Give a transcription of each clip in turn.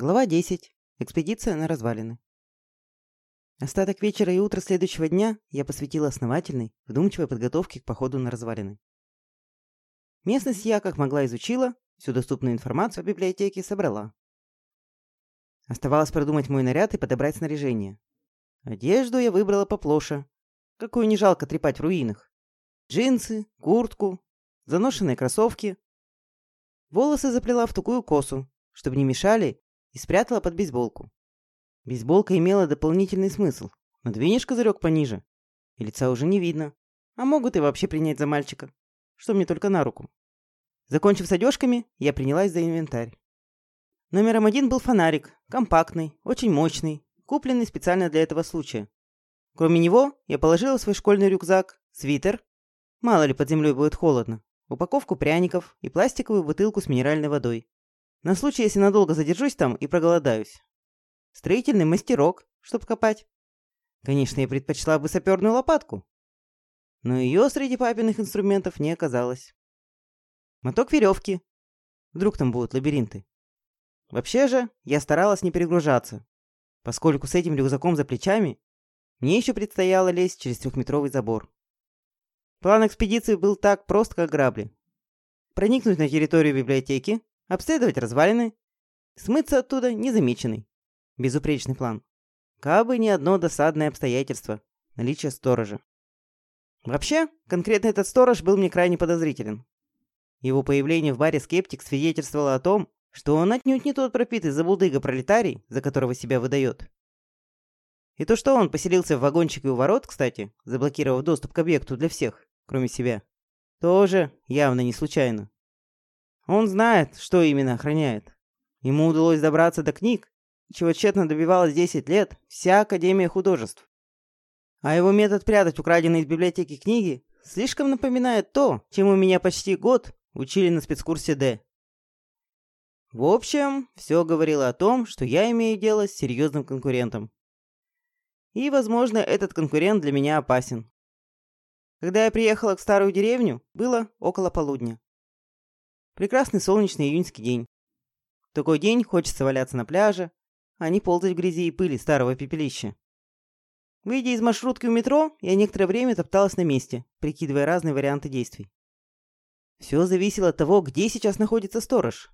Глава 10. Экспедиция на развалины. Остаток вечера и утра следующего дня я посвятила основательной, вдумчивой подготовке к походу на развалины. Местность я, как могла, изучила, всю доступную информацию о библиотеке собрала. Оставалось продумать мой наряд и подобрать снаряжение. Одежду я выбрала поплоше, какую не жалко трепать в руинах. Джинсы, куртку, заношенные кроссовки. Волосы заплела в такую косу, чтобы не мешали и спрятала под бейсболку. Бейсболка имела дополнительный смысл. Надвинешь козырек пониже, и лица уже не видно. А могут и вообще принять за мальчика, что мне только на руку. Закончив с одежками, я принялась за инвентарь. Номером один был фонарик, компактный, очень мощный, купленный специально для этого случая. Кроме него, я положила в свой школьный рюкзак, свитер, мало ли под землей будет холодно, упаковку пряников и пластиковую бутылку с минеральной водой. На случай, если надолго задержусь там и проголодаюсь. Строительный мастерок, чтоб копать. Конечно, я предпочла бы саперную лопатку. Но ее среди папиных инструментов не оказалось. Моток веревки. Вдруг там будут лабиринты. Вообще же, я старалась не перегружаться, поскольку с этим рюкзаком за плечами мне еще предстояло лезть через трехметровый забор. План экспедиции был так прост, как грабли. Проникнуть на территорию библиотеки, обследовать развалины, смыться оттуда незамеченный. Безупречный план. Кабы ни одно досадное обстоятельство – наличие сторожа. Вообще, конкретно этот сторож был мне крайне подозрителен. Его появление в баре «Скептик» свидетельствовало о том, что он отнюдь не тот пропитый забулдыга-пролетарий, за которого себя выдает. И то, что он поселился в вагончике у ворот, кстати, заблокировав доступ к объекту для всех, кроме себя, тоже явно не случайно. Он знает, что именно охраняет. Ему удалось добраться до книг, чего тщетно добивалась 10 лет вся Академия художеств. А его метод прятать украденные из библиотеки книги слишком напоминает то, чему меня почти год учили на спецкурсе «Д». В общем, все говорило о том, что я имею дело с серьезным конкурентом. И, возможно, этот конкурент для меня опасен. Когда я приехала в старую деревню, было около полудня. Прекрасный солнечный июньский день. В такой день хочется валяться на пляже, а не ползать в грязи и пыли старого пепелища. Выйдя из маршрутки у метро, я некоторое время топталась на месте, прикидывая разные варианты действий. Все зависело от того, где сейчас находится сторож.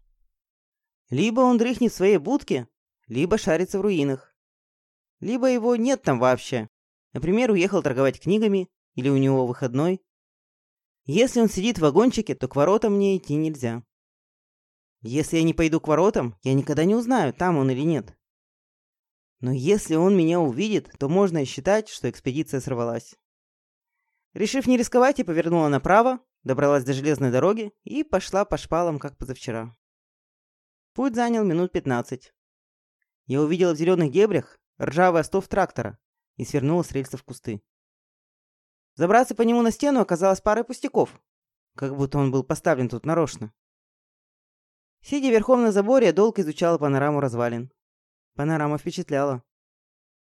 Либо он дрыхнет в своей будке, либо шарится в руинах. Либо его нет там вообще. Например, уехал торговать книгами, или у него выходной. Если он сидит в вагончике, то к воротам мне идти нельзя. Если я не пойду к воротам, я никогда не узнаю, там он или нет. Но если он меня увидит, то можно считать, что экспедиция сорвалась. Решив не рисковать, я повернула направо, добралась до железной дороги и пошла по шпалам, как позавчера. Путь занял минут 15. Я увидела в зеленых дебрях ржавый остов трактора и свернула с рельсов в кусты. Забраться по нему на стену оказалось парой пустяков, как будто он был поставлен тут нарочно. Сидя верхом на заборе, я долго изучала панораму развалин. Панорама впечатляла.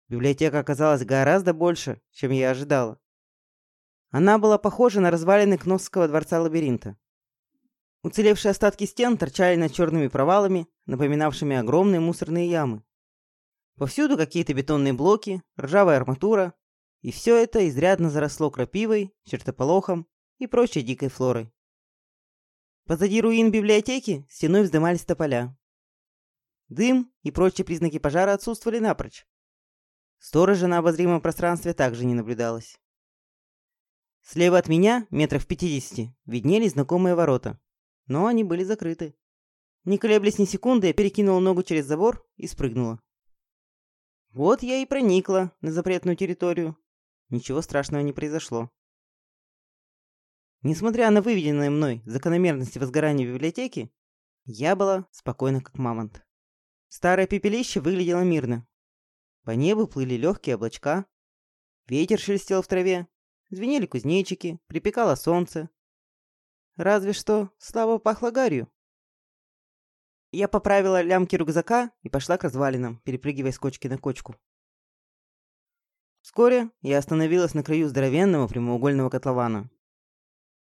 Библиотека оказалась гораздо больше, чем я ожидала. Она была похожа на развалины Кносского дворца-лабиринта. Уцелевшие остатки стен торчали над черными провалами, напоминавшими огромные мусорные ямы. Повсюду какие-то бетонные блоки, ржавая арматура, и все это изрядно заросло крапивой, чертополохом и прочей дикой флорой. Позади руин библиотеки стеной вздымались тополя. Дым и прочие признаки пожара отсутствовали напрочь. Сторожа на обозримом пространстве также не наблюдалось. Слева от меня, метров в пятидесяти, виднелись знакомые ворота, но они были закрыты. Не колеблясь ни секунды, я перекинула ногу через забор и спрыгнула. Вот я и проникла на запретную территорию, Ничего страшного не произошло. Несмотря на выведенные мной закономерности возгорания библиотеки, я была спокойна как мамонт. Старое пепелище выглядело мирно. По небу плыли легкие облачка, ветер шелестел в траве, звенели кузнечики, припекало солнце. Разве что слабо пахло гарью. Я поправила лямки рюкзака и пошла к развалинам, перепрыгивая с кочки на кочку. Вскоре я остановилась на краю здоровенного прямоугольного котлована.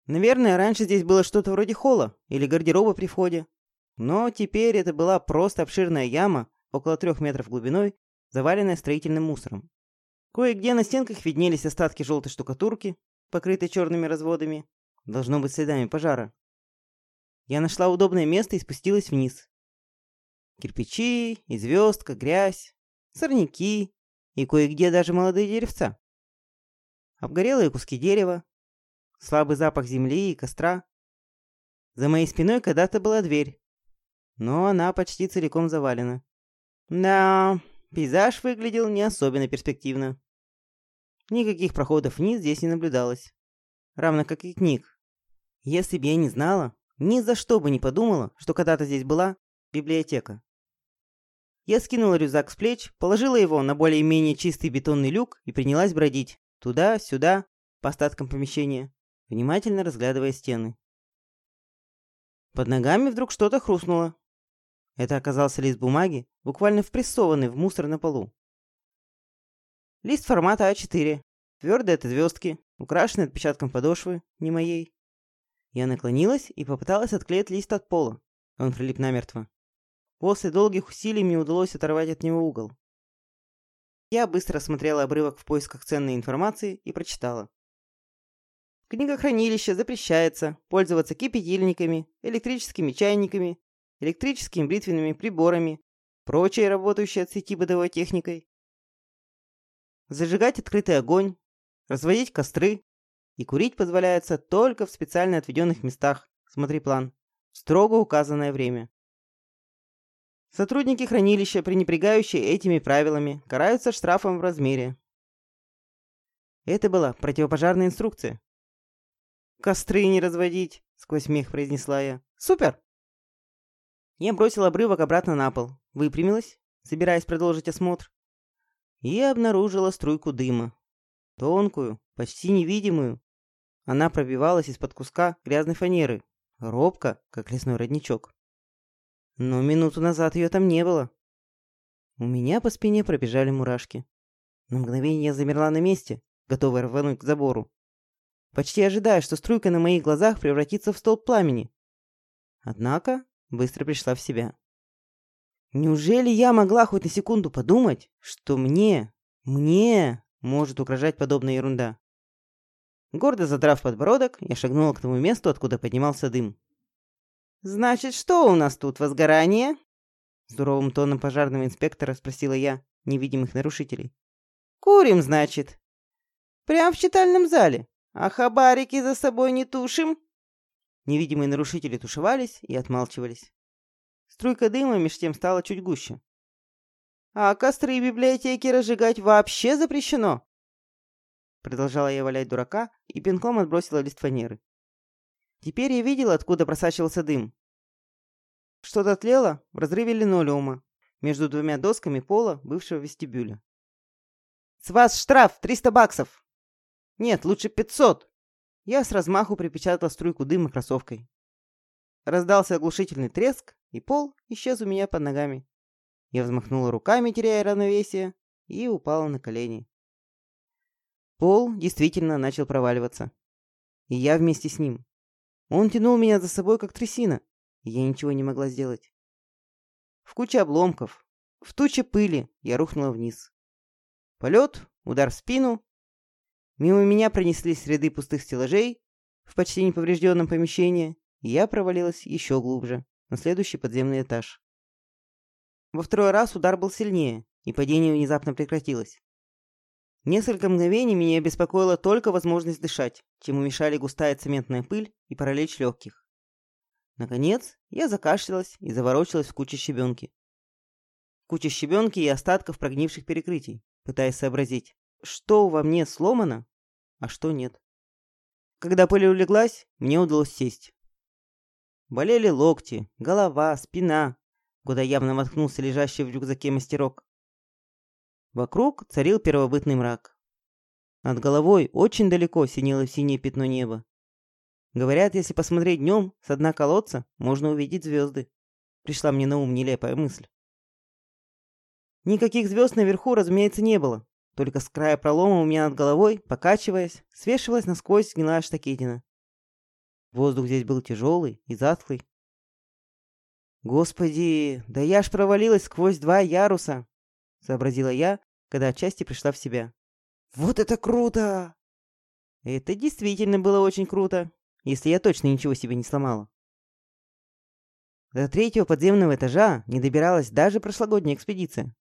Наверное, раньше здесь было что-то вроде холла или гардероба при входе. Но теперь это была просто обширная яма, около трех метров глубиной, заваленная строительным мусором. Кое-где на стенках виднелись остатки желтой штукатурки, покрытой черными разводами, должно быть следами пожара. Я нашла удобное место и спустилась вниз. Кирпичи, и звездка, грязь, сорняки и кое-где даже молодые деревца. Обгорелые куски дерева, слабый запах земли и костра. За моей спиной когда-то была дверь, но она почти целиком завалена. Да, пейзаж выглядел не особенно перспективно. Никаких проходов вниз здесь не наблюдалось. Равно как и книг. Если бы я не знала, ни за что бы не подумала, что когда-то здесь была библиотека. Я скинула рюкзак с плеч, положила его на более-менее чистый бетонный люк и принялась бродить туда-сюда по остаткам помещения, внимательно разглядывая стены. Под ногами вдруг что-то хрустнуло. Это оказался лист бумаги, буквально впрессованный в мусор на полу. Лист формата А4, твердый от звездки, украшенный отпечатком подошвы, не моей. Я наклонилась и попыталась отклеить лист от пола. Он прилип намертво. После долгих усилий мне удалось оторвать от него угол. Я быстро осмотрела обрывок в поисках ценной информации и прочитала. Книгохранилище запрещается пользоваться кипятильниками, электрическими чайниками, электрическими бритвенными приборами, прочей работающей от сети бытовой техникой, зажигать открытый огонь, разводить костры и курить позволяется только в специально отведенных местах, смотри план, в строго указанное время. Сотрудники хранилища, пренебрегающие этими правилами, караются штрафом в размере. Это была противопожарная инструкция. «Костры не разводить!» — сквозь смех произнесла я. «Супер!» Я бросила обрывок обратно на пол, выпрямилась, собираясь продолжить осмотр, и обнаружила струйку дыма. Тонкую, почти невидимую. Она пробивалась из-под куска грязной фанеры, робко, как лесной родничок. Но минуту назад ее там не было. У меня по спине пробежали мурашки. На мгновение я замерла на месте, готовая рвануть к забору. Почти ожидая, что струйка на моих глазах превратится в столб пламени. Однако быстро пришла в себя. Неужели я могла хоть на секунду подумать, что мне, мне может угрожать подобная ерунда? Гордо задрав подбородок, я шагнула к тому месту, откуда поднимался дым. «Значит, что у нас тут, возгорание?» Суровым тоном пожарного инспектора спросила я невидимых нарушителей. «Курим, значит. Прям в читальном зале. А хабарики за собой не тушим?» Невидимые нарушители тушевались и отмалчивались. Струйка дыма меж тем стала чуть гуще. «А костры библиотеки разжигать вообще запрещено!» Продолжала я валять дурака и пинком отбросила лист фанеры. Теперь я видела, откуда просачивался дым. Что-то тлело в разрыве линолеума между двумя досками пола бывшего вестибюля. «С вас штраф 300 баксов!» «Нет, лучше 500!» Я с размаху припечатала струйку дыма кроссовкой. Раздался оглушительный треск, и пол исчез у меня под ногами. Я взмахнула руками, теряя равновесие, и упала на колени. Пол действительно начал проваливаться. И я вместе с ним. Он тянул меня за собой, как трясина, я ничего не могла сделать. В куче обломков, в туче пыли я рухнула вниз. Полет, удар в спину. Мимо меня пронеслись ряды пустых стеллажей в почти неповрежденном помещении, и я провалилась еще глубже, на следующий подземный этаж. Во второй раз удар был сильнее, и падение внезапно прекратилось. Несколько мгновений меня беспокоила только возможность дышать, чему мешали густая цементная пыль и паралич легких. Наконец, я закашлялась и заворочилась в куче щебенки. Куча щебенки и остатков прогнивших перекрытий, пытаясь сообразить, что во мне сломано, а что нет. Когда пыль улеглась, мне удалось сесть. Болели локти, голова, спина, куда явно воткнулся лежащий в рюкзаке мастерок. Вокруг царил первобытный мрак. Над головой очень далеко синело синее пятно неба. Говорят, если посмотреть днем с дна колодца, можно увидеть звезды. Пришла мне на ум нелепая мысль. Никаких звезд наверху, разумеется, не было. Только с края пролома у меня над головой, покачиваясь, свешивалась насквозь гнилая штакетина. Воздух здесь был тяжелый и затхлый. «Господи, да я ж провалилась сквозь два яруса!» — сообразила я, когда отчасти пришла в себя. «Вот это круто!» Это действительно было очень круто, если я точно ничего себе не сломала. До третьего подземного этажа не добиралась даже прошлогодняя экспедиция.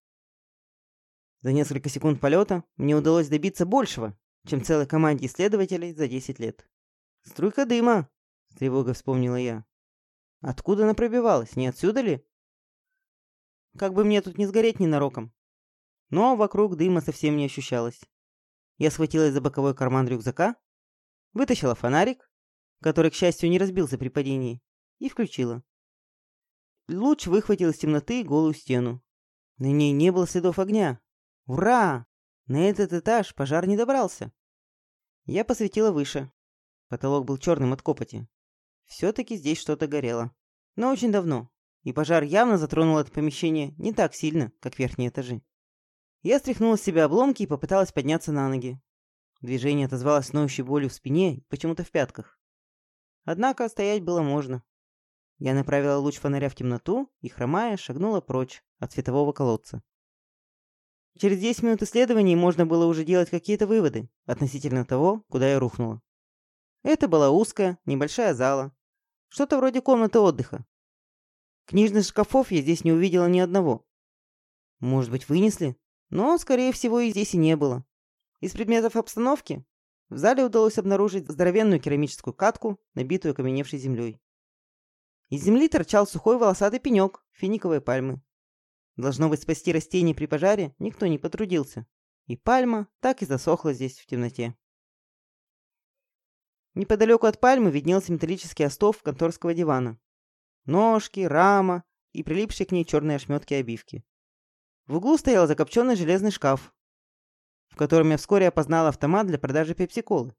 За несколько секунд полета мне удалось добиться большего, чем целой команде исследователей за 10 лет. «Струйка дыма!» — с тревогой вспомнила я. «Откуда она пробивалась? Не отсюда ли?» Как бы мне тут не сгореть ненароком. Но вокруг дыма совсем не ощущалось. Я схватилась за боковой карман рюкзака, вытащила фонарик, который, к счастью, не разбился при падении, и включила. Луч выхватил из темноты голую стену. На ней не было следов огня. Ура! На этот этаж пожар не добрался. Я посветила выше. Потолок был черным от копоти. Все-таки здесь что-то горело. Но очень давно. И пожар явно затронул это помещение не так сильно, как верхние этажи. Я стряхнула с себя обломки и попыталась подняться на ноги. Движение отозвалось ноющей болью в спине и почему-то в пятках. Однако стоять было можно. Я направила луч фонаря в темноту и, хромая, шагнула прочь от светового колодца. Через 10 минут исследований можно было уже делать какие-то выводы относительно того, куда я рухнула. Это была узкая, небольшая зала. Что-то вроде комнаты отдыха. Книжных шкафов я здесь не увидела ни одного. Может быть, вынесли? Но, скорее всего, и здесь и не было. Из предметов обстановки в зале удалось обнаружить здоровенную керамическую катку, набитую окаменевшей землей. Из земли торчал сухой волосатый пенек финиковой пальмы. Должно быть, спасти растение при пожаре никто не потрудился. И пальма так и засохла здесь в темноте. Неподалеку от пальмы виднелся металлический остов конторского дивана. Ножки, рама и прилипшие к ней черные ошметки обивки. В углу стоял закопченный железный шкаф, в котором я вскоре опознал автомат для продажи пепси-колы.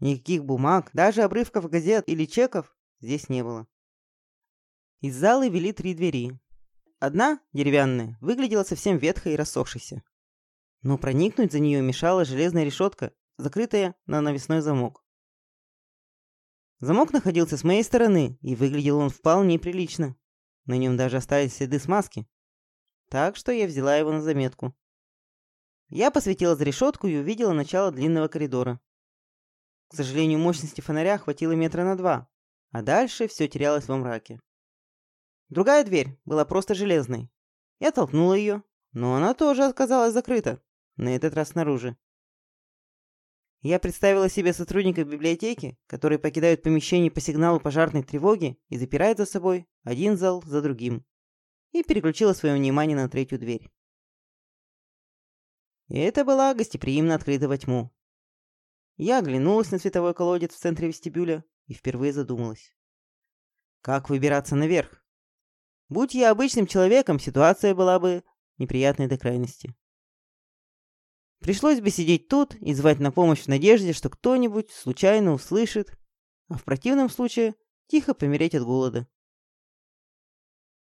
Никаких бумаг, даже обрывков газет или чеков здесь не было. Из зала вели три двери. Одна, деревянная, выглядела совсем ветхой и рассохшейся. Но проникнуть за нее мешала железная решетка, закрытая на навесной замок. Замок находился с моей стороны, и выглядел он вполне прилично. На нем даже остались следы смазки. Так что я взяла его на заметку. Я посветила за решетку и увидела начало длинного коридора. К сожалению, мощности фонаря хватило метра на два, а дальше все терялось во мраке. Другая дверь была просто железной. Я толкнула ее, но она тоже оказалась закрыта, на этот раз снаружи. Я представила себе сотрудников библиотеки, которые покидают помещение по сигналу пожарной тревоги и запирают за собой один зал за другим. И переключила свое внимание на третью дверь. И это была гостеприимно открыта во тьму. Я оглянулась на световой колодец в центре вестибюля и впервые задумалась. Как выбираться наверх? Будь я обычным человеком, ситуация была бы неприятной до крайности. Пришлось бы сидеть тут и звать на помощь в надежде, что кто-нибудь случайно услышит, а в противном случае тихо помереть от голода.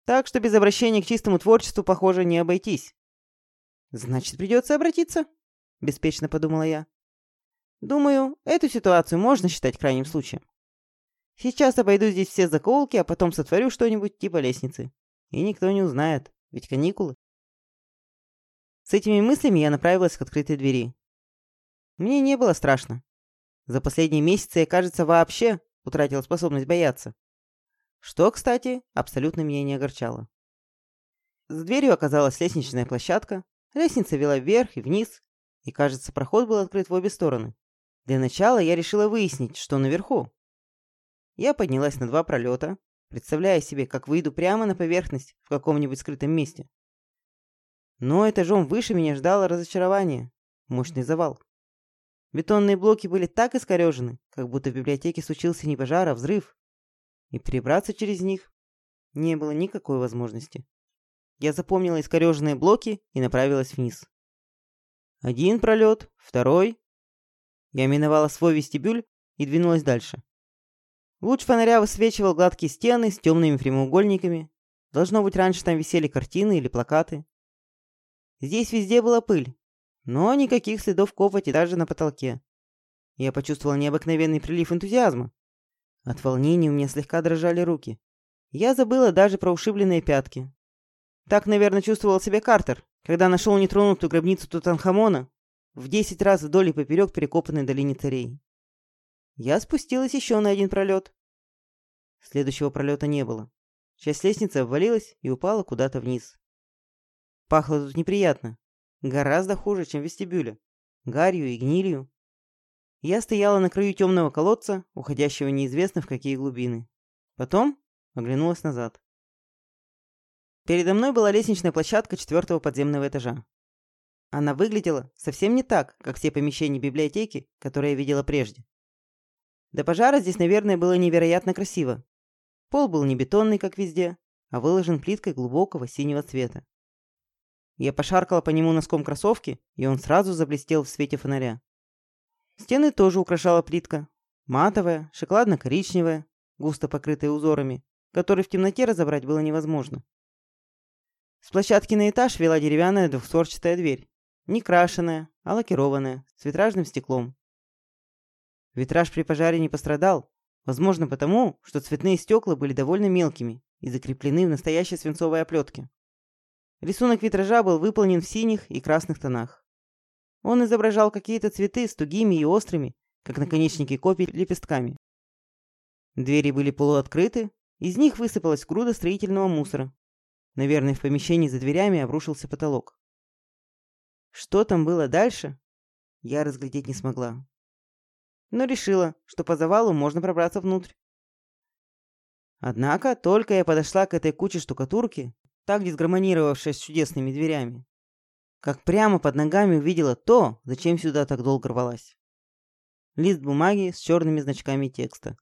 Так что без обращения к чистому творчеству, похоже, не обойтись. «Значит, придется обратиться», — беспечно подумала я. «Думаю, эту ситуацию можно считать крайним случаем. Сейчас обойду здесь все закоулки, а потом сотворю что-нибудь типа лестницы. И никто не узнает, ведь каникулы. С этими мыслями я направилась к открытой двери. Мне не было страшно. За последние месяцы я, кажется, вообще утратила способность бояться. Что, кстати, абсолютно меня не огорчало. За дверью оказалась лестничная площадка, лестница вела вверх и вниз, и, кажется, проход был открыт в обе стороны. Для начала я решила выяснить, что наверху. Я поднялась на два пролета, представляя себе, как выйду прямо на поверхность в каком-нибудь скрытом месте. Но этажом выше меня ждало разочарование, мощный завал. Бетонные блоки были так искорежены, как будто в библиотеке случился не пожар, а взрыв. И перебраться через них не было никакой возможности. Я запомнила искореженные блоки и направилась вниз. Один пролет, второй. Я миновала свой вестибюль и двинулась дальше. Луч фонаря высвечивал гладкие стены с темными прямоугольниками. Должно быть, раньше там висели картины или плакаты. Здесь везде была пыль, но никаких следов копоти даже на потолке. Я почувствовал необыкновенный прилив энтузиазма. От волнения у меня слегка дрожали руки. Я забыла даже про ушибленные пятки. Так, наверное, чувствовал себя Картер, когда нашел нетронутую гробницу Тутанхамона в десять раз вдоль и поперек перекопанной долине царей. Я спустилась еще на один пролет. Следующего пролета не было. Часть лестницы обвалилась и упала куда-то вниз. Пахло тут неприятно. Гораздо хуже, чем в вестибюле. Гарью и гнилью. Я стояла на краю темного колодца, уходящего неизвестно в какие глубины. Потом оглянулась назад. Передо мной была лестничная площадка четвертого подземного этажа. Она выглядела совсем не так, как все помещения библиотеки, которые я видела прежде. До пожара здесь, наверное, было невероятно красиво. Пол был не бетонный, как везде, а выложен плиткой глубокого синего цвета. Я пошаркала по нему носком кроссовки, и он сразу заблестел в свете фонаря. Стены тоже украшала плитка. Матовая, шоколадно-коричневая, густо покрытая узорами, которые в темноте разобрать было невозможно. С площадки на этаж вела деревянная двухстворчатая дверь. Не крашеная, а лакированная, с витражным стеклом. Витраж при пожаре не пострадал, возможно потому, что цветные стекла были довольно мелкими и закреплены в настоящей свинцовой оплетке. Рисунок витража был выполнен в синих и красных тонах. Он изображал какие-то цветы с тугими и острыми, как наконечники копий, лепестками. Двери были полуоткрыты, из них высыпалась груда строительного мусора, Наверное, в помещении за дверями обрушился потолок. Что там было дальше, я разглядеть не смогла. Но решила, что по завалу можно пробраться внутрь. Однако, только я подошла к этой куче штукатурки, так дисгармонировавшей с чудесными дверями, как прямо под ногами увидела то, зачем сюда так долго рвалась. Лист бумаги с черными значками текста.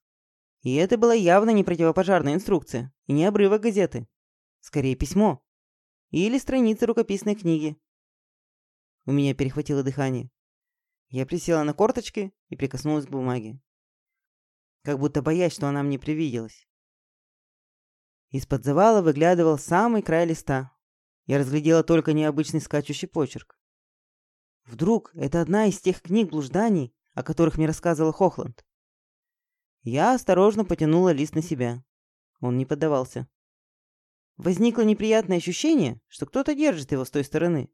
И это была явно не противопожарная инструкция и не обрывок газеты. Скорее письмо. Или страница рукописной книги. У меня перехватило дыхание. Я присела на корточки и прикоснулась к бумаге. Как будто боясь, что она мне привиделась. Из-под завала выглядывал самый край листа. Я разглядела только необычный скачущий почерк. Вдруг это одна из тех книг блужданий, о которых мне рассказывал Хохланд. Я осторожно потянула лист на себя. Он не поддавался. Возникло неприятное ощущение, что кто-то держит его с той стороны.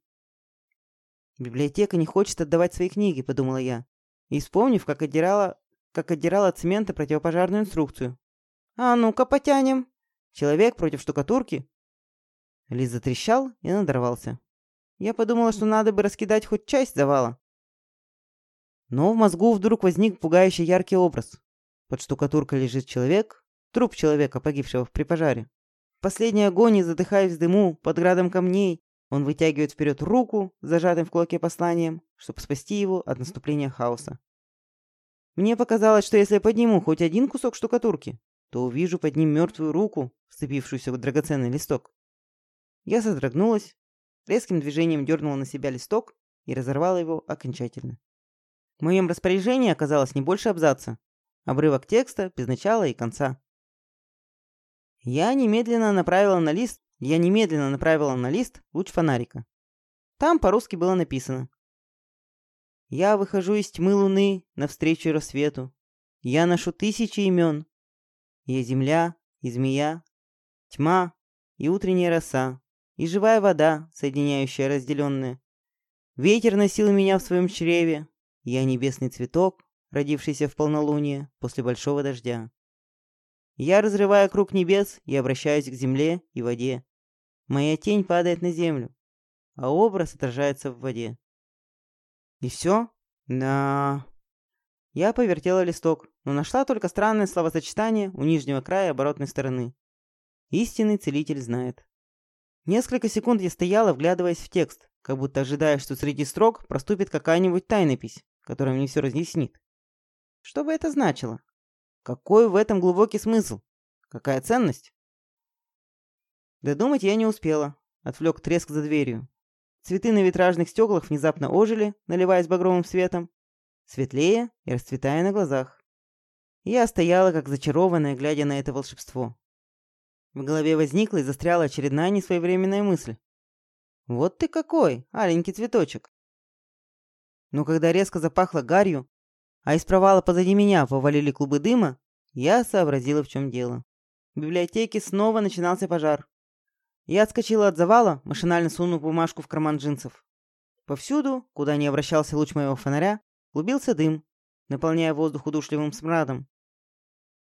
«Библиотека не хочет отдавать свои книги», — подумала я. И вспомнив, как отдирала, как отдирала от цемента противопожарную инструкцию. «А ну-ка потянем!» «Человек против штукатурки?» Лист затрещал и надорвался. Я подумала, что надо бы раскидать хоть часть завала. Но в мозгу вдруг возник пугающий яркий образ. Под штукатуркой лежит человек, труп человека, погибшего при пожаре. В последней агонии, задыхаясь в дыму, под градом камней, он вытягивает вперед руку, зажатым в кулаке посланием, чтобы спасти его от наступления хаоса. Мне показалось, что если я подниму хоть один кусок штукатурки, то увижу под ним мертвую руку, вцепившуюся в драгоценный листок. Я содрогнулась, резким движением дернула на себя листок и разорвала его окончательно. В моем распоряжении оказалось не больше абзаца. Обрывок текста без начала и конца. Я немедленно направила на лист, я немедленно направила на лист луч фонарика. Там по-русски было написано. Я выхожу из тьмы луны навстречу рассвету. Я ношу тысячи имен. Я земля и змея, тьма и утренняя роса, и живая вода, соединяющая разделенные. Ветер носил меня в своем чреве. Я небесный цветок, родившийся в полнолуние после большого дождя. Я разрываю круг небес и обращаюсь к земле и воде. Моя тень падает на землю, а образ отражается в воде. И все? Да. Я повертела листок, но нашла только странное словосочетание у нижнего края оборотной стороны. Истинный целитель знает. Несколько секунд я стояла, вглядываясь в текст, как будто ожидая, что среди строк проступит какая-нибудь тайнопись, которая мне все разъяснит. Что бы это значило? Какой в этом глубокий смысл? Какая ценность? Додумать я не успела. Отвлек треск за дверью. Цветы на витражных стеклах внезапно ожили, наливаясь багровым светом, светлее и расцветая на глазах. Я стояла, как зачарованная, глядя на это волшебство. В голове возникла и застряла очередная несвоевременная мысль. «Вот ты какой, аленький цветочек!» Но когда резко запахло гарью, а из провала позади меня повалили клубы дыма, я сообразила, в чем дело. в библиотеке снова начинался пожар. Я отскочила от завала, машинально сунув бумажку в карман джинсов. Повсюду, куда не обращался луч моего фонаря, клубился дым, наполняя воздух удушливым смрадом.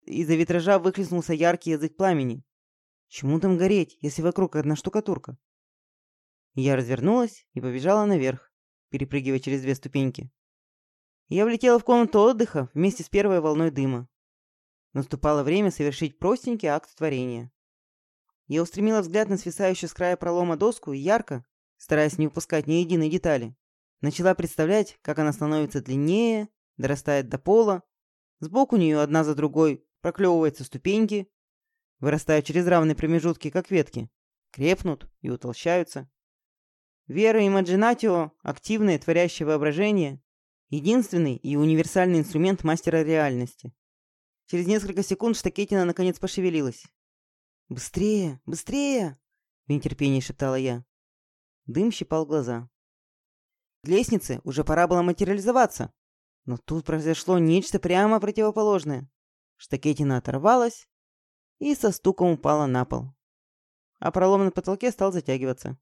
Из-за витража выхлестнулся яркий язык пламени. Чему там гореть, если вокруг одна штукатурка? Я развернулась и побежала наверх, перепрыгивая через две ступеньки. Я влетела в комнату отдыха вместе с первой волной дыма. Наступало время совершить простенький акт творения. Я устремила взгляд на свисающую с края пролома доску и ярко, стараясь не упускать ни единой детали, начала представлять, как она становится длиннее, дорастает до пола. Сбоку нее одна за другой проклевываются ступеньки, вырастают через равные промежутки, как ветки, крепнут и утолщаются. Вера имаджинатио, активное творящее воображение, единственный и универсальный инструмент мастера реальности. Через несколько секунд Штакетина наконец пошевелилась. «Быстрее! Быстрее!» — в нетерпении шептала я. Дым щипал глаза. К лестнице уже пора было материализоваться. Но тут произошло нечто прямо противоположное. Штакетина оторвалась и со стуком упала на пол. А пролом на потолке стал затягиваться.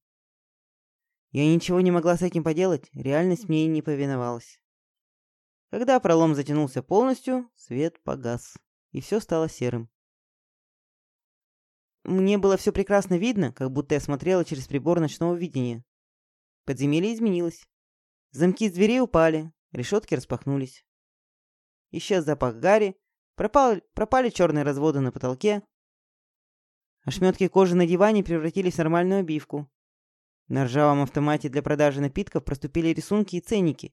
Я ничего не могла с этим поделать, реальность мне не повиновалась. Когда пролом затянулся полностью, свет погас, и все стало серым. Мне было все прекрасно видно, как будто я смотрела через прибор ночного видения. Подземелье изменилось. Замки с дверей упали, решетки распахнулись. Исчез запах гари, пропали, пропали черные разводы на потолке. Ошметки кожи на диване превратились в нормальную обивку. На ржавом автомате для продажи напитков проступили рисунки и ценники.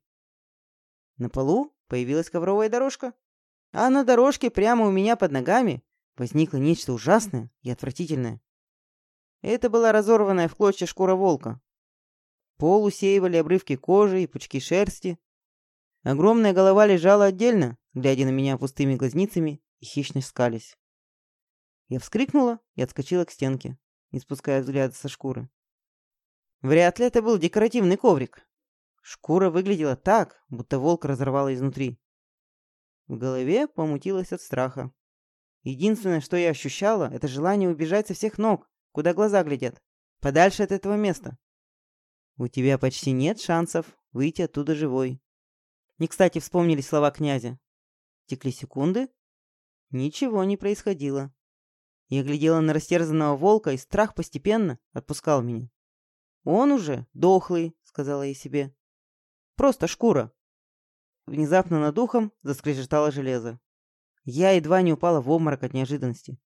На полу появилась ковровая дорожка. А на дорожке прямо у меня под ногами возникло нечто ужасное и отвратительное. Это была разорванная в клочья шкура волка. Пол усеивали обрывки кожи и пучки шерсти. Огромная голова лежала отдельно, глядя на меня пустыми глазницами и хищно скались. Я вскрикнула и отскочила к стенке, не спуская взгляда со шкуры. Вряд ли это был декоративный коврик. Шкура выглядела так, будто волк разорвала изнутри. В голове помутилось от страха. Единственное, что я ощущала, это желание убежать со всех ног, куда глаза глядят, подальше от этого места. У тебя почти нет шансов выйти оттуда живой. Не кстати вспомнились слова князя. Текли секунды. Ничего не происходило. Я глядела на растерзанного волка, и страх постепенно отпускал меня. «Он уже дохлый», — сказала я себе. «Просто шкура». Внезапно над ухом заскрежетало железо. Я едва не упала в обморок от неожиданности.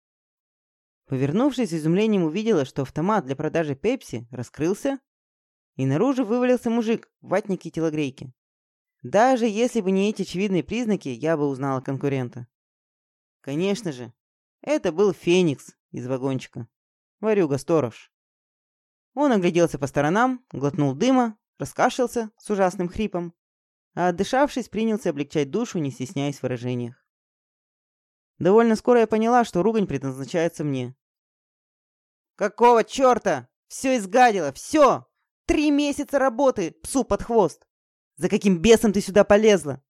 Повернувшись, с изумлением увидела, что автомат для продажи пепси раскрылся, и наружу вывалился мужик в ватнике телогрейки. Даже если бы не эти очевидные признаки, я бы узнала конкурента. Конечно же, это был Феникс из вагончика. Варюга-сторож. Он огляделся по сторонам, глотнул дыма, раскашлялся с ужасным хрипом, а отдышавшись, принялся облегчать душу, не стесняясь в выражениях. Довольно скоро я поняла, что ругань предназначается мне. «Какого черта? Все изгадило, все! Три месяца работы, псу под хвост! За каким бесом ты сюда полезла?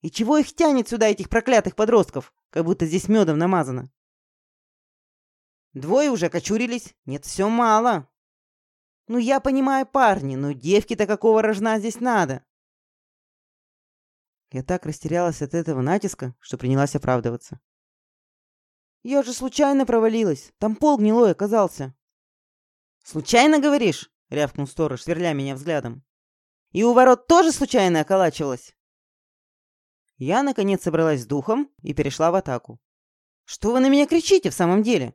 И чего их тянет сюда, этих проклятых подростков, как будто здесь медом намазано?» Двое уже кочурились. Нет, все мало. Ну, я понимаю, парни, но девки-то какого рожна здесь надо? Я так растерялась от этого натиска, что принялась оправдываться. Я же случайно провалилась. Там пол гнилой оказался. Случайно, говоришь? Рявкнул сторож, сверля меня взглядом. И у ворот тоже случайно околачивалась? Я, наконец, собралась с духом и перешла в атаку. Что вы на меня кричите в самом деле?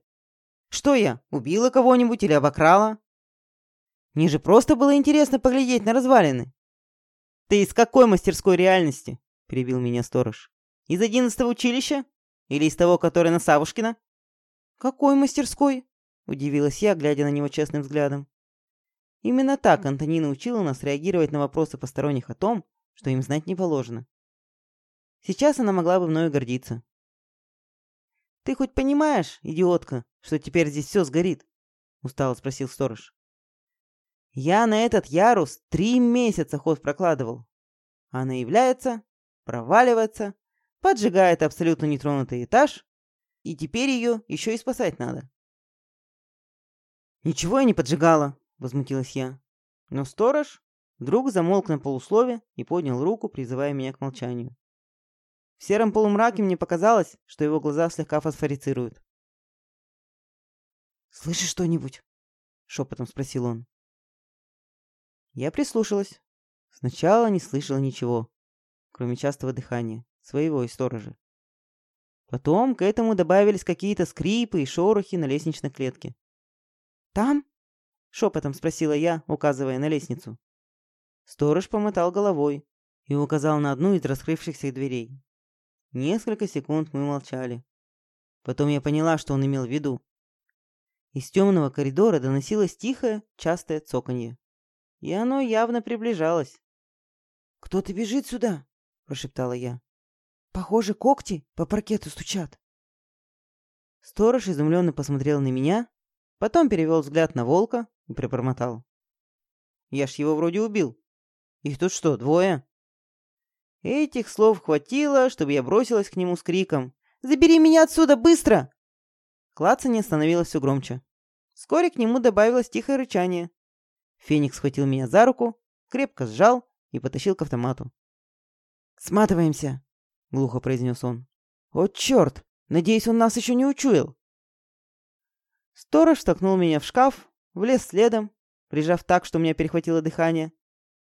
Что я, убила кого-нибудь или обокрала? Мне же просто было интересно поглядеть на развалины. Ты из какой мастерской реальности? Перебил меня сторож. Из одиннадцатого училища? Или из того, который на Савушкина?» «Какой мастерской?» – удивилась я, глядя на него честным взглядом. Именно так Антонина учила нас реагировать на вопросы посторонних о том, что им знать не положено. Сейчас она могла бы мною гордиться. «Ты хоть понимаешь, идиотка, что теперь здесь все сгорит?» – устало спросил сторож. «Я на этот ярус три месяца ход прокладывал. Она является, проваливается, поджигает абсолютно нетронутый этаж, и теперь ее еще и спасать надо. «Ничего я не поджигала», — возмутилась я. Но сторож вдруг замолк на полуслове и поднял руку, призывая меня к молчанию. В сером полумраке мне показалось, что его глаза слегка фосфорицируют. «Слышишь что-нибудь?» — шепотом спросил он. Я прислушалась. Сначала не слышала ничего, кроме частого дыхания своего и сторожа. Потом к этому добавились какие-то скрипы и шорохи на лестничной клетке. «Там?» — шепотом спросила я, указывая на лестницу. Сторож помотал головой и указал на одну из раскрывшихся дверей. Несколько секунд мы молчали. Потом я поняла, что он имел в виду. Из темного коридора доносилось тихое, частое цоканье. И оно явно приближалось. «Кто-то бежит сюда!» – прошептала я. «Похоже, когти по паркету стучат». Сторож изумленно посмотрел на меня, потом перевел взгляд на волка и пробормотал. «Я ж его вроде убил. Их тут что, двое?» Этих слов хватило, чтобы я бросилась к нему с криком «Забери меня отсюда, быстро!» Клацанье становилось все громче. Вскоре к нему добавилось тихое рычание. Феникс схватил меня за руку, крепко сжал и потащил к автомату. «Сматываемся!» — глухо произнес он. «О, черт! Надеюсь, он нас еще не учуял!» Сторож столкнул меня в шкаф, влез следом, прижав так, что у меня перехватило дыхание.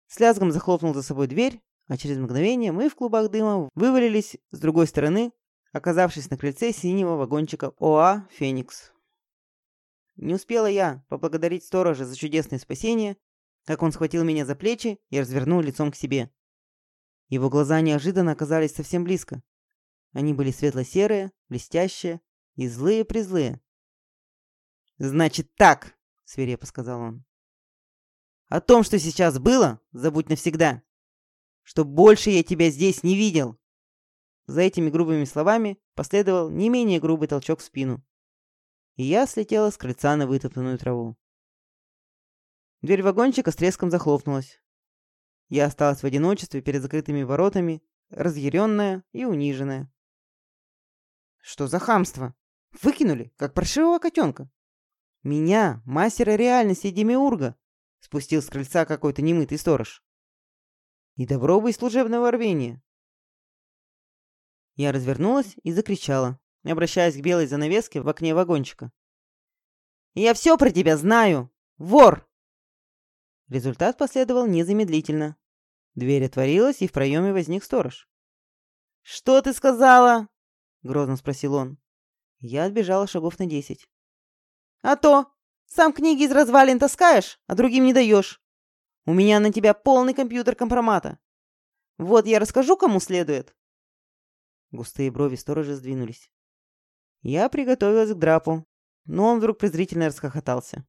С лязгом захлопнул за собой дверь, а через мгновение мы в клубах дыма вывалились с другой стороны, оказавшись на крыльце синего вагончика ОА «Феникс». Не успела я поблагодарить сторожа за чудесное спасение, как он схватил меня за плечи и развернул лицом к себе. Его глаза неожиданно оказались совсем близко. Они были светло-серые, блестящие и злые-призлые. «Значит так!» — свирепо сказал он. «О том, что сейчас было, забудь навсегда. Что больше я тебя здесь не видел!» За этими грубыми словами последовал не менее грубый толчок в спину. И я слетела с крыльца на вытоптанную траву. Дверь вагончика с треском захлопнулась. Я осталась в одиночестве перед закрытыми воротами, разъяренная и униженная. Что за хамство? Выкинули, как паршивого котенка. Меня, мастера реальности Демиурга, спустил с крыльца какой-то немытый сторож. И добро бы и служебного рвения. Я развернулась и закричала, обращаясь к белой занавеске в окне вагончика. «Я все про тебя знаю! Вор!» Результат последовал незамедлительно. Дверь отворилась, и в проеме возник сторож. «Что ты сказала?» — грозно спросил он. Я отбежала шагов на десять. «А то! Сам книги из развалин таскаешь, а другим не даешь. У меня на тебя полный компьютер компромата. Вот я расскажу, кому следует». Густые брови сторожа сдвинулись. Я приготовилась к драпу, но он вдруг презрительно расхохотался.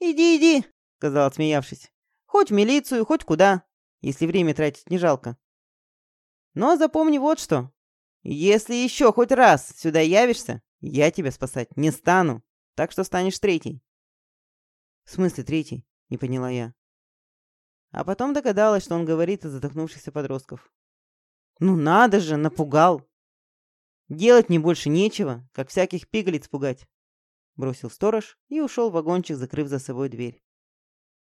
«Иди, иди!» сказал, отсмеявшись. «Хоть в милицию, хоть куда, если время тратить не жалко. Но запомни вот что. Если еще хоть раз сюда явишься, я тебя спасать не стану, так что станешь третий». «В смысле третий?» — не поняла я. А потом догадалась, что он говорит о задохнувшихся подростков. «Ну надо же, напугал!» «Делать мне больше нечего, как всяких пигалиц пугать», — бросил сторож и ушел в вагончик, закрыв за собой дверь.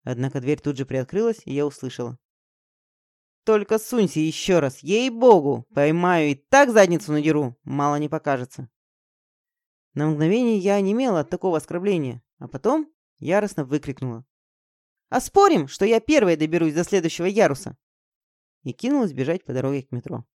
Однако дверь тут же приоткрылась, и я услышала. «Только сунься еще раз, ей-богу! Поймаю и так задницу надеру, мало не покажется!» На мгновение я онемела от такого оскорбления, а потом яростно выкрикнула. «А спорим, что я первая доберусь до следующего яруса?» И кинулась бежать по дороге к метро.